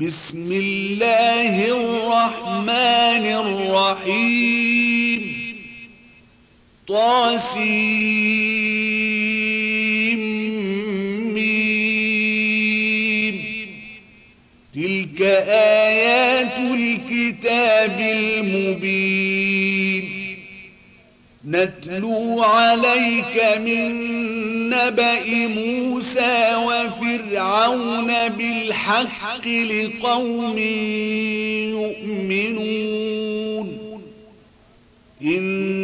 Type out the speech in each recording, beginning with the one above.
بسم الله الرحمن الرحيم. طاسيم تلك آيات الكتاب المبين. نتلو عليك من نبأ موسى وفرعون بالحق لقوم يؤمنون. إن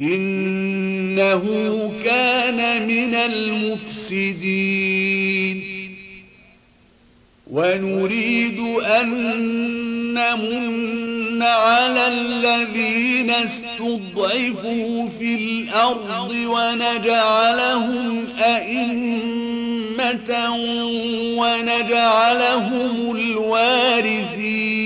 إنه كان من المفسدين. ونريد أن نمن على الذين استضعفوا في الأرض ونجعلهم أئمة ونجعلهم الوارثين.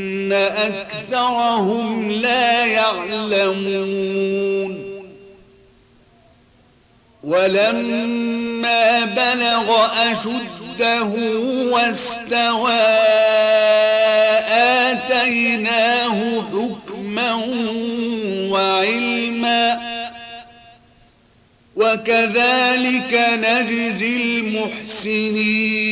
أكثرهم لا يعلمون. ولما بلغ أشده واستوى آتيناه حكما وعلما. وكذلك نجزي المحسنين.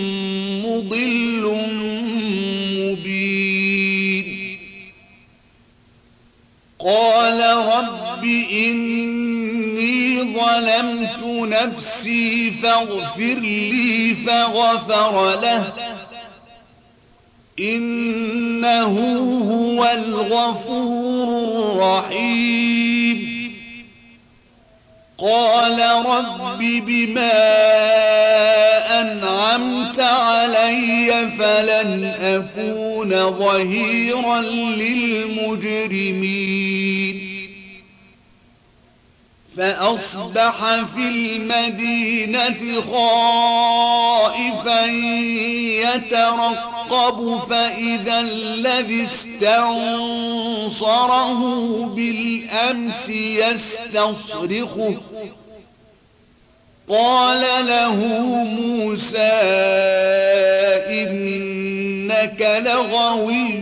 قال رب إني ظلمت نفسي فاغفر لي فغفر له. إنه هو الغفور الرحيم. قال رب بما أنعمت علي فلن أكون ظهيرا للمجرمين. فأصبح في المدينة خائفا يترقب فإذا الذي استنصره بالأمس يستصرخه قال له موسى إنك لغوي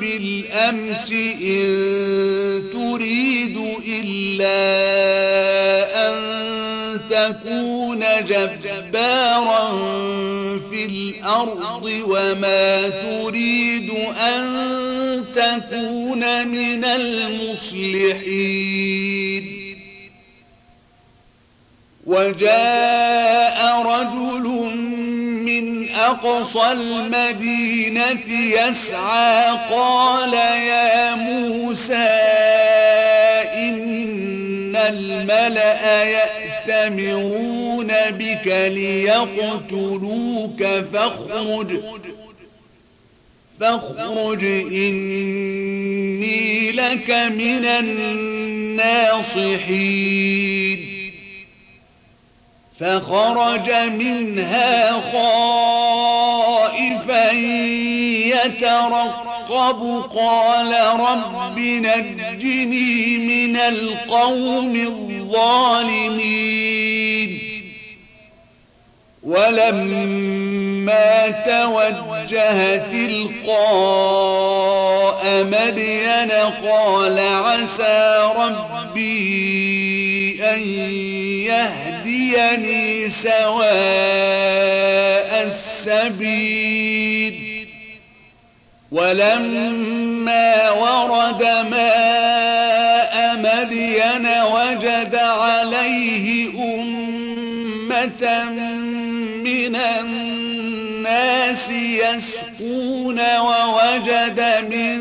بالأمس إن تريد إلا أن تكون جبارا في الأرض وما تريد أن تكون من المصلحين. وجاء رجل أقصى المدينة يسعى. قال يا موسى إن الملأ يأتمرون بك ليقتلوك. فاخرج فاخرج إني لك من الناصحين. فخرج منها خائفا يترقب. قال رب نجني من القوم الظالمين. ولما توجه تلقاء مدين قال عسى ربي أن يهديني سواء السبيل. ولما ورد ماء مدين وجد عليه أمة من الناس يسقون ووجد من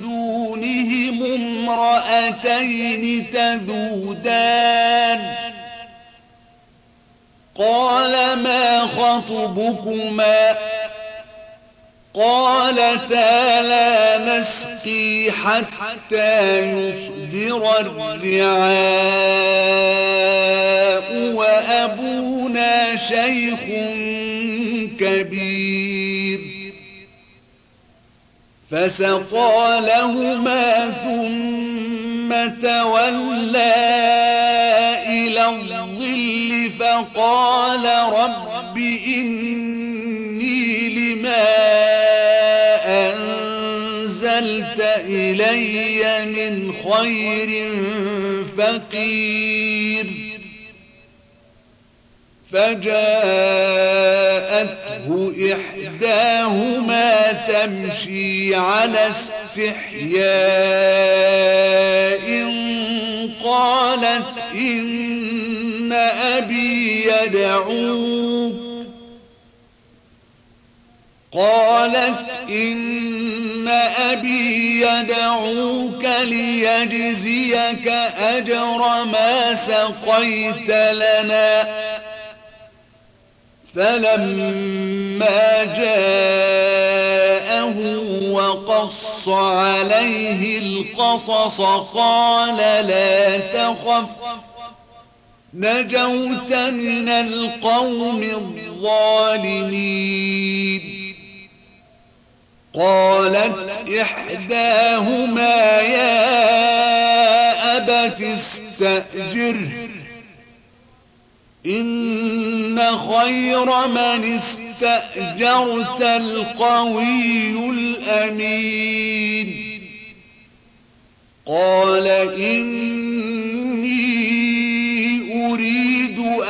دونهم امرأتين تذودان قال ما خطبكما؟ قالتا لا نسقي حتى يصدر الرعاء وأبونا شيخ كبير. فسقى لهما ثم تولى إلى الظل فقال رب إني لما إلي من خير فقير فجاءته إحداهما تمشي على استحياء قالت إن أبي يدعوك. قالت إن أبي يدعوك ليجزيك أجر ما سقيت لنا. فلما جاءه وقص عليه القصص قال لا تخف. نجوت من القوم الظالمين. قالت إحداهما يا أبت استأجره إن خير من استأجرت القوي الأمين. قال إني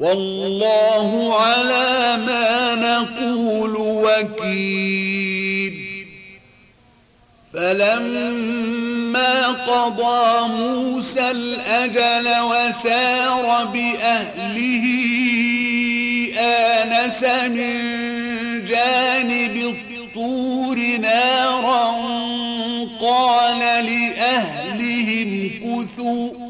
والله على ما نقول وكيل. فلما قضى موسى الأجل وسار بأهله آنس من جانب الطور نارا قال لأهلهم كثوا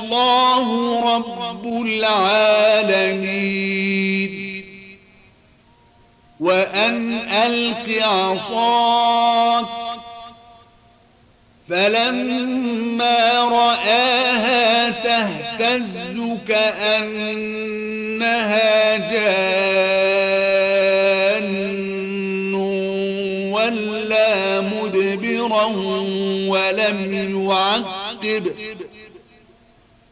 رب العالمين. وأن ألق عصاك. فلما رآها تهتز كأنها جان ولا مدبرا ولم يعقب.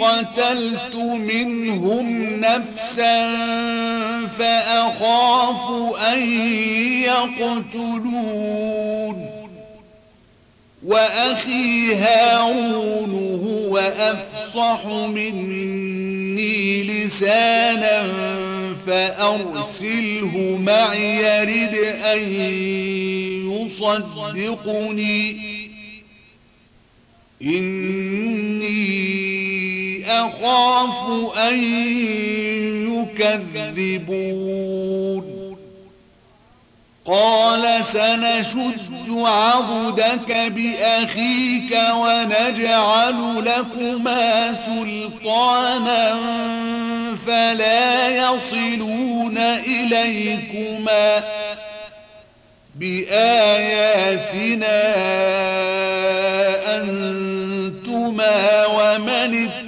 قتلت منهم نفسا فأخاف أن يقتلون. وأخي هارون هو أفصح مني لسانا فأرسله معي يرد أن يصدقني. إني أخاف أن يكذبون. قال سنشد عضدك بأخيك ونجعل لكما سلطانا فلا يصلون إليكما بآياتنا أنتما ومن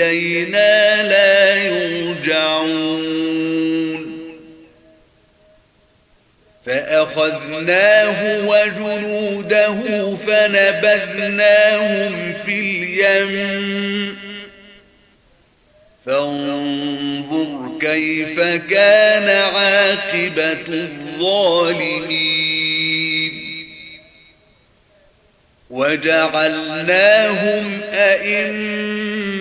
إلينا لا يرجعون. فأخذناه وجنوده فنبذناهم في اليم. فانظر كيف كان عاقبة الظالمين. وجعلناهم أئمة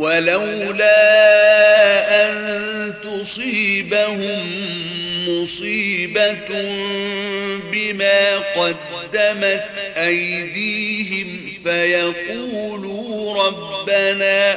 ولولا أن تصيبهم مصيبة بما قدمت أيديهم فيقولوا ربنا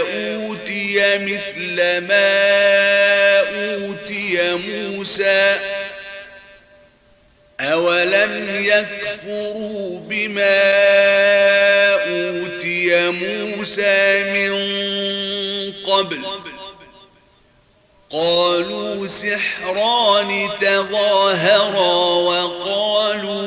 أوتي مثل ما أوتي موسى أولم يكفروا بما أوتي موسى من قبل قالوا سحران تظاهرا وقالوا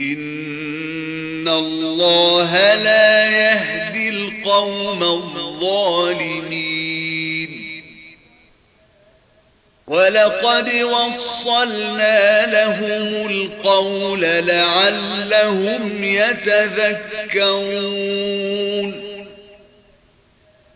إن الله لا يهدي القوم الظالمين. ولقد وصلنا لهم القول لعلهم يتذكرون.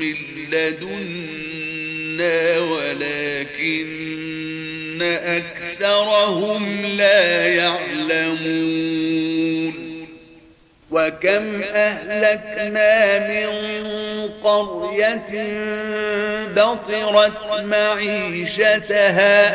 من لدنا ولكن أكثرهم لا يعلمون وكم أهلكنا من قرية بطرت معيشتها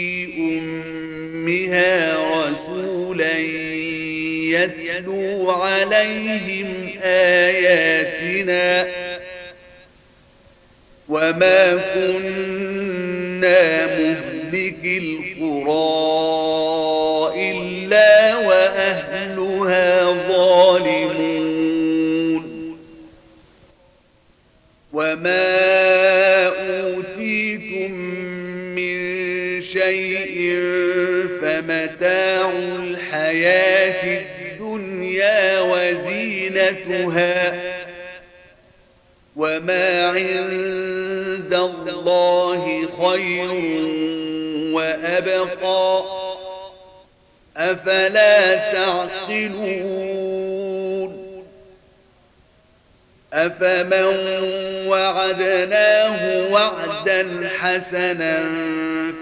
أمها رسولا يتلو عليهم آياتنا وما كنا مهلك القرى إلا وأهلها وزينتها وما عند الله خير وأبقى أفلا تعقلون أفمن وعدناه وعدا حسنا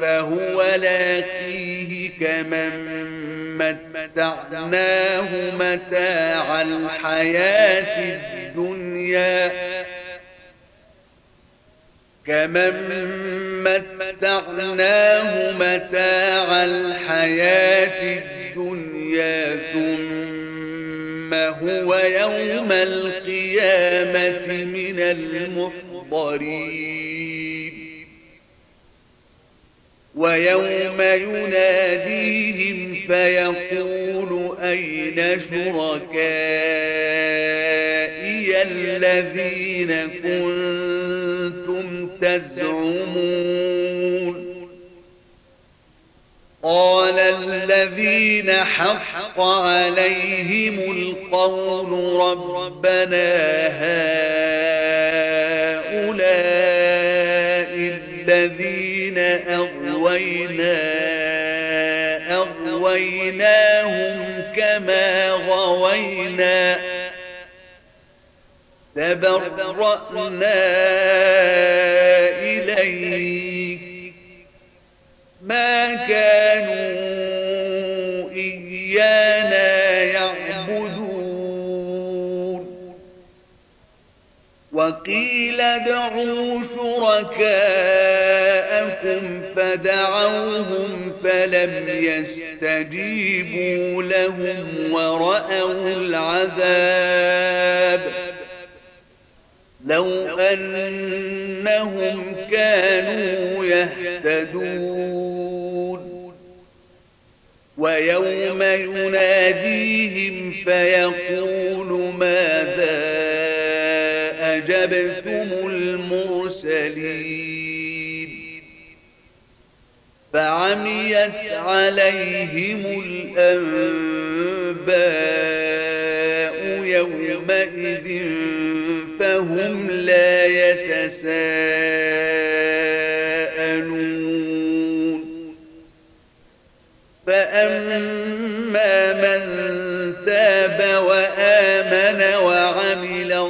فهو لاقيه كمن متعناه متاع الحياة الدنيا كمن متعناه متاع الحياة الدنيا ثم هو يوم القيامة من المحضرين. ويوم يناديهم فيقول أين شركائي الذين كنتم تزعمون؟ قال الذين عليهم القول ربنا هؤلاء الذين أغوينا أغويناهم كما غوينا. تبرأنا إليك. ما كانوا وقيل ادعوا شركاءكم فدعوهم فلم يستجيبوا لهم ورأوا العذاب لو أنهم كانوا يهتدون ويوم يناديهم فيقول ماذا أجبتم المرسلين. فعميت عليهم الأنباء يومئذ فهم لا يتساءلون. فأما من تاب وآمن وعمل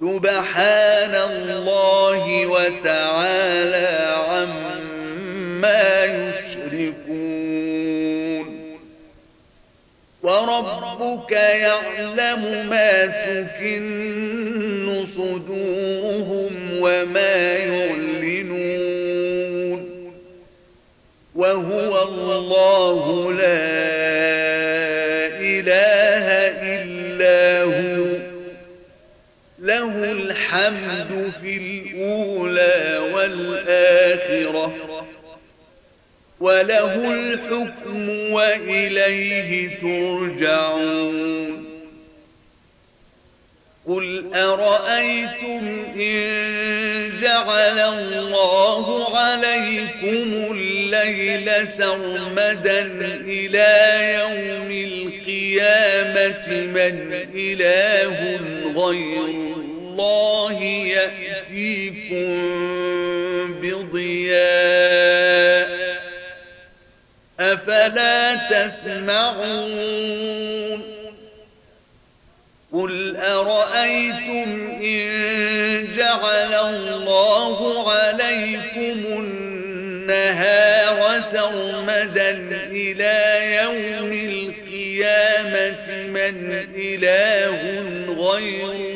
سبحان الله وتعالى عما يشركون. وربك يعلم ما تكن صدورهم وما يعلنون. وهو الله لا الحمد في الأولى والآخرة. وله الحكم وإليه ترجعون. قل أرأيتم إن جعل الله عليكم الليل سرمدا إلى يوم القيامة من إله غير الله يأتيكم بضياء أفلا تسمعون قل أرأيتم إن جعل الله عليكم النهار سرمدا إلى يوم القيامة من إله غير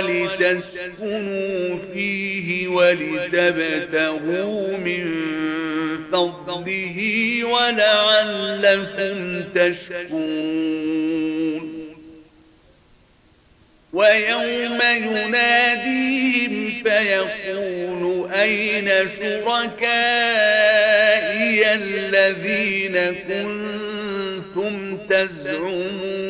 لتسكنوا فيه ولتبتغوا من فضله ولعلكم تشكرون. ويوم يناديهم فيقول أين شركائي الذين كنتم تزعمون؟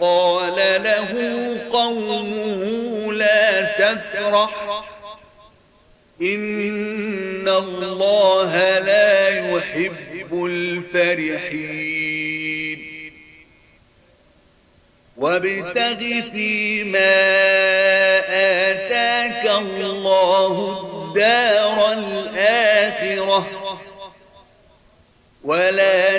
قال له قومه لا تفرح. إن الله لا يحب الفرحين. وابتغ فيما آتاك الله الدار الآخرة. ولا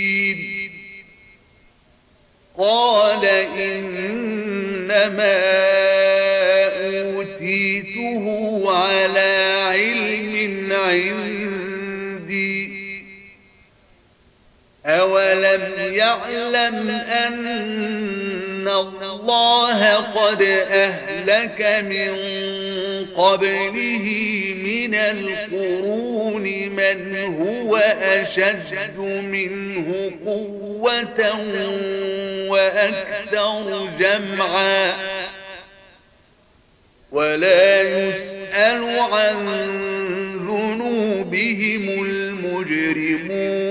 قال إنما أوتيته على علم عندي. أولم يعلم أن الله قد أهلك من قبله من القرون من هو أشد منه قوة وأكثر جمعا ولا يسأل عن ذنوبهم المجرمون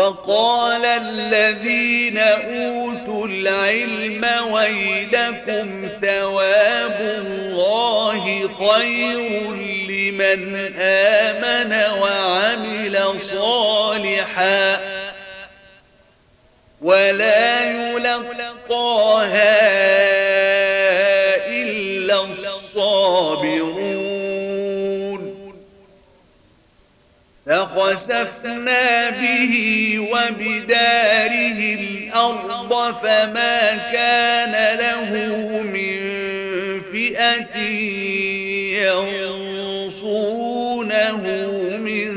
وقال الذين أوتوا العلم ويلكم ثواب الله خير لمن آمن وعمل صالحا ولا يلقاها فخسفنا به وبداره الأرض فما كان له من فئة ينصرونه من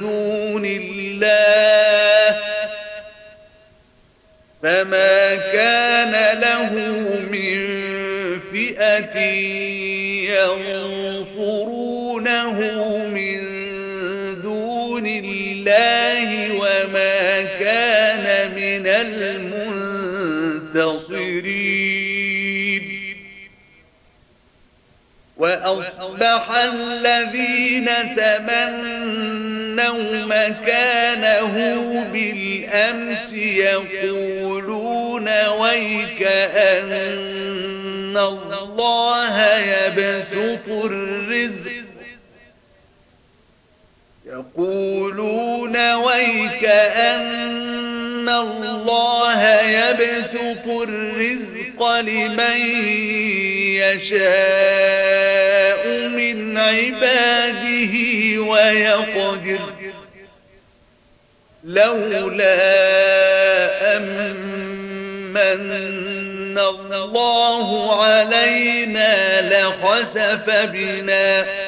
دون الله فما كان له من فئة ينصرونه الله وما كان من المنتصرين. وأصبح الذين تمنوا مكانه بالأمس يقولون ويك أن الله يبسط الرزق يقولون ويك أن الله يبسط الرزق لمن يشاء من عباده ويقدر. لولا أمن الله علينا لخسف بنا.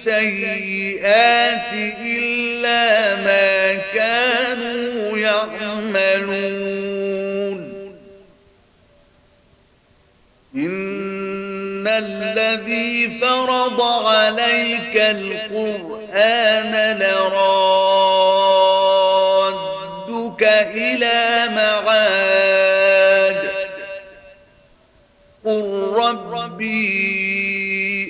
السيئات إلا ما كانوا يعملون. إن الذي فرض عليك القرآن لرادك إلى معاد. قل ربي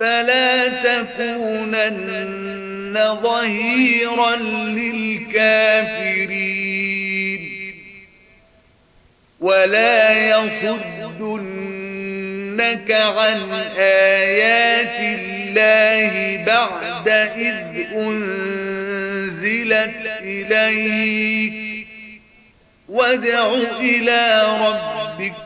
فلا تكونن ظهيرا للكافرين. ولا يصدنك عن آيات الله بعد إذ أنزلت إليك. وادع إلى ربك